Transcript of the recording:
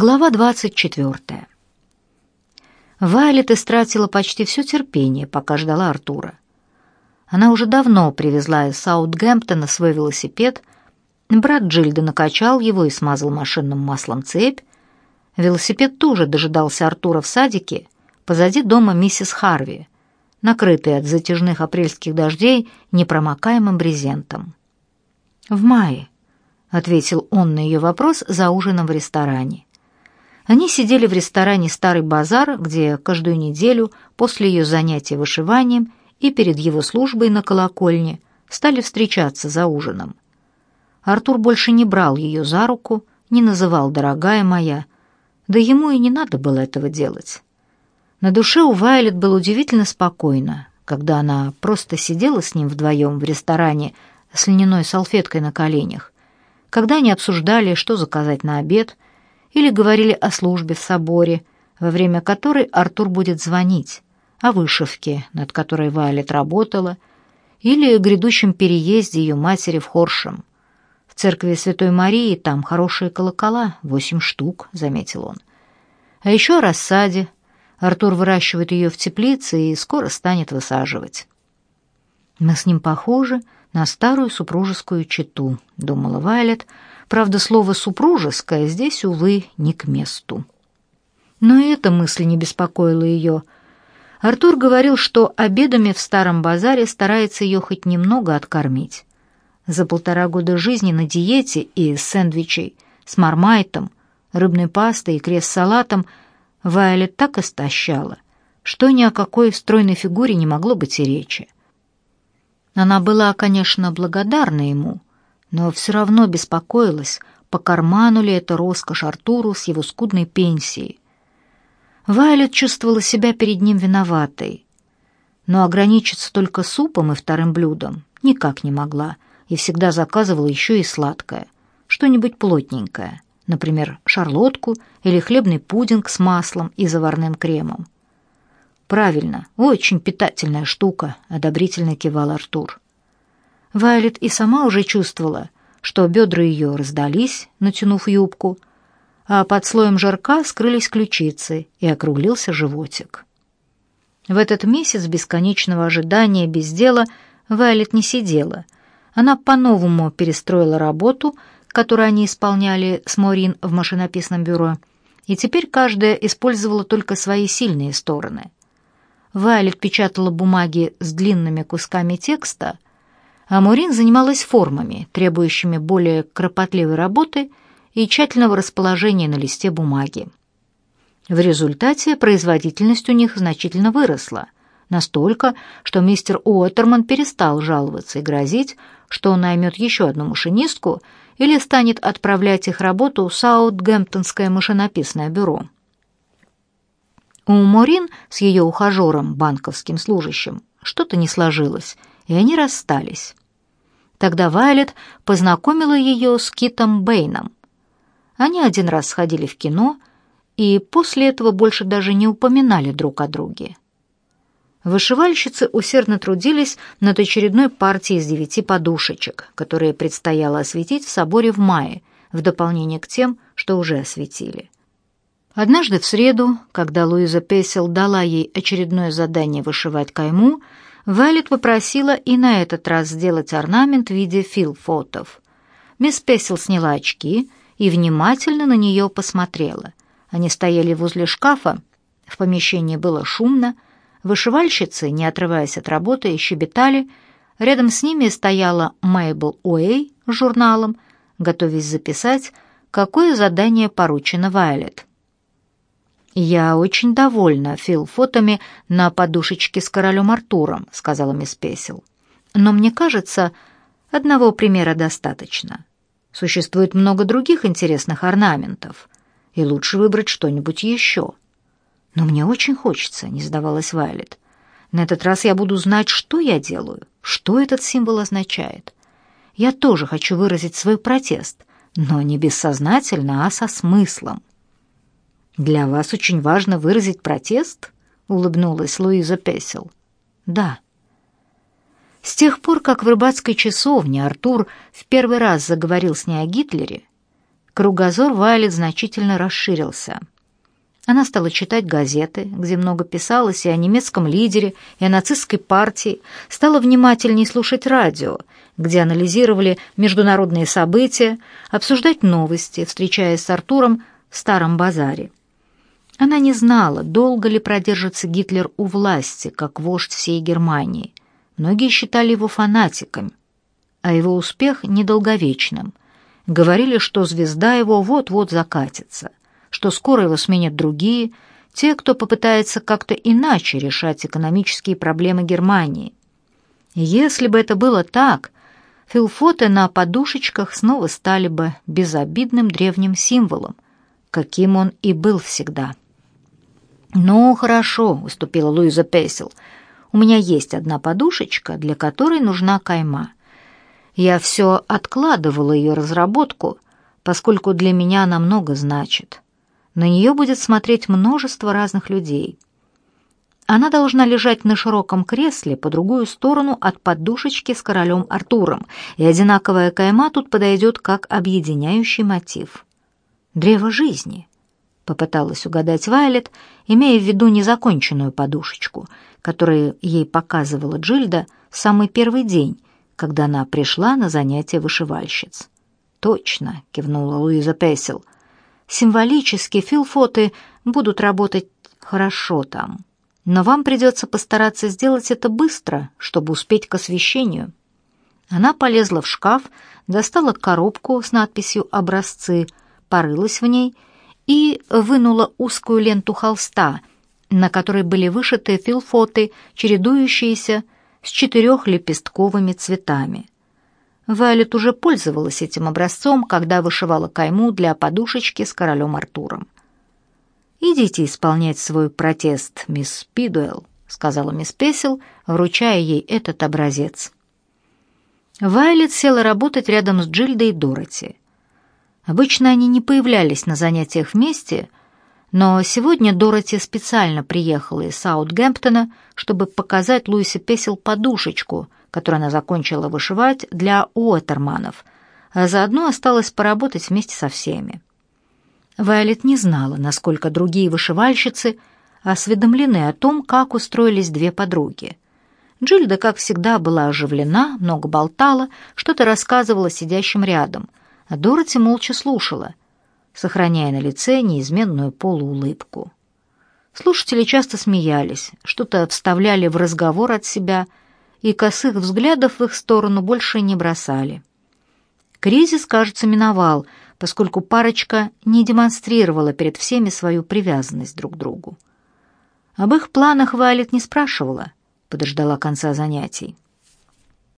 Глава 24. Вайлет истратила почти все терпение, пока ждала Артура. Она уже давно привезла из Саутгемптона свой велосипед, брат Джильда накачал его и смазал машинным маслом цепь. Велосипед тоже дожидался Артура в садике позади дома миссис Харви, накрытый от затяжных апрельских дождей непромокаемым брезентом. «В мае», — ответил он на ее вопрос за ужином в ресторане. Они сидели в ресторане «Старый базар», где каждую неделю после ее занятия вышиванием и перед его службой на колокольне стали встречаться за ужином. Артур больше не брал ее за руку, не называл «дорогая моя», да ему и не надо было этого делать. На душе у Вайлет было удивительно спокойно, когда она просто сидела с ним вдвоем в ресторане с льняной салфеткой на коленях, когда они обсуждали, что заказать на обед – или говорили о службе в соборе, во время которой Артур будет звонить, о вышивке, над которой Вайлет работала, или о грядущем переезде ее матери в Хоршем. В церкви Святой Марии там хорошие колокола, восемь штук, заметил он. А еще о рассаде. Артур выращивает ее в теплице и скоро станет высаживать. Мы с ним похожи на старую супружескую чету, думала Вайлет, — Правда, слово «супружеское» здесь, увы, не к месту. Но и эта мысль не беспокоила ее. Артур говорил, что обедами в старом базаре старается ее хоть немного откормить. За полтора года жизни на диете и сэндвичей с мармайтом, рыбной пастой и крест-салатом Вайолет так истощала, что ни о какой стройной фигуре не могло быть и речи. Она была, конечно, благодарна ему, но все равно беспокоилась, по карману ли это роскошь Артуру с его скудной пенсией. Вайлет чувствовала себя перед ним виноватой, но ограничиться только супом и вторым блюдом никак не могла и всегда заказывала еще и сладкое, что-нибудь плотненькое, например, шарлотку или хлебный пудинг с маслом и заварным кремом. «Правильно, очень питательная штука», — одобрительно кивал Артур. Вайлет и сама уже чувствовала, что бедра ее раздались, натянув юбку, а под слоем жарка скрылись ключицы и округлился животик. В этот месяц бесконечного ожидания без дела Вайлет не сидела. Она по-новому перестроила работу, которую они исполняли с Морин в машинописном бюро, и теперь каждая использовала только свои сильные стороны. Вайлет печатала бумаги с длинными кусками текста, а Мурин занималась формами, требующими более кропотливой работы и тщательного расположения на листе бумаги. В результате производительность у них значительно выросла, настолько, что мистер Уоттерман перестал жаловаться и грозить, что он наймет еще одну машинистку или станет отправлять их работу в Саутгемптонское машинописное бюро. У Морин с ее ухажером, банковским служащим, что-то не сложилось, и они расстались. Тогда Вайлет познакомила ее с Китом Бэйном. Они один раз сходили в кино и после этого больше даже не упоминали друг о друге. Вышивальщицы усердно трудились над очередной партией из девяти подушечек, которые предстояло осветить в соборе в мае, в дополнение к тем, что уже осветили. Однажды в среду, когда Луиза Песел дала ей очередное задание вышивать кайму, Вайлет попросила и на этот раз сделать орнамент в виде филфотов. Мисс Песел сняла очки и внимательно на нее посмотрела. Они стояли возле шкафа, в помещении было шумно, вышивальщицы, не отрываясь от работы, щебетали, рядом с ними стояла Мейбл Уэй с журналом, готовясь записать, какое задание поручено Вайлет. «Я очень довольна фил-фотами на подушечке с королем Артуром», — сказала мисс Песел. «Но мне кажется, одного примера достаточно. Существует много других интересных орнаментов, и лучше выбрать что-нибудь еще». «Но мне очень хочется», — не сдавалась Вайлет. «На этот раз я буду знать, что я делаю, что этот символ означает. Я тоже хочу выразить свой протест, но не бессознательно, а со смыслом». «Для вас очень важно выразить протест?» — улыбнулась Луиза Песел. «Да». С тех пор, как в рыбацкой часовне Артур в первый раз заговорил с ней о Гитлере, Кругозор Вайлет значительно расширился. Она стала читать газеты, где много писалось и о немецком лидере, и о нацистской партии, стала внимательнее слушать радио, где анализировали международные события, обсуждать новости, встречаясь с Артуром в Старом базаре. Она не знала, долго ли продержится Гитлер у власти, как вождь всей Германии. Многие считали его фанатиком, а его успех недолговечным. Говорили, что звезда его вот-вот закатится, что скоро его сменят другие, те, кто попытается как-то иначе решать экономические проблемы Германии. Если бы это было так, филфоты на подушечках снова стали бы безобидным древним символом, каким он и был всегда. «Ну, хорошо», — уступила Луиза Песел. «У меня есть одна подушечка, для которой нужна кайма. Я все откладывала ее разработку, поскольку для меня она много значит. На нее будет смотреть множество разных людей. Она должна лежать на широком кресле по другую сторону от подушечки с королем Артуром, и одинаковая кайма тут подойдет как объединяющий мотив. Древо жизни — попыталась угадать Вайлет, имея в виду незаконченную подушечку, которую ей показывала Джильда в самый первый день, когда она пришла на занятия вышивальщиц. «Точно», — кивнула Луиза Песел. «Символически филфоты будут работать хорошо там, но вам придется постараться сделать это быстро, чтобы успеть к освещению». Она полезла в шкаф, достала коробку с надписью «Образцы», порылась в ней — и вынула узкую ленту холста, на которой были вышиты филфоты, чередующиеся с четырехлепестковыми цветами. Вайлет уже пользовалась этим образцом, когда вышивала кайму для подушечки с королем Артуром. «Идите исполнять свой протест, мисс Пидуэлл», — сказала мисс Песел, вручая ей этот образец. Вайлет села работать рядом с Джильдой и Дороти. Обычно они не появлялись на занятиях вместе, но сегодня Дороти специально приехала из Саутгемптона, чтобы показать Луисе Песел подушечку, которую она закончила вышивать для Уотерманов, а заодно осталась поработать вместе со всеми. Вайолет не знала, насколько другие вышивальщицы осведомлены о том, как устроились две подруги. Джильда, как всегда, была оживлена, много болтала, что-то рассказывала сидящим рядом, а Дороти молча слушала, сохраняя на лице неизменную полуулыбку. Слушатели часто смеялись, что-то вставляли в разговор от себя и косых взглядов в их сторону больше не бросали. Кризис, кажется, миновал, поскольку парочка не демонстрировала перед всеми свою привязанность друг к другу. Об их планах Вайлет не спрашивала, подождала конца занятий.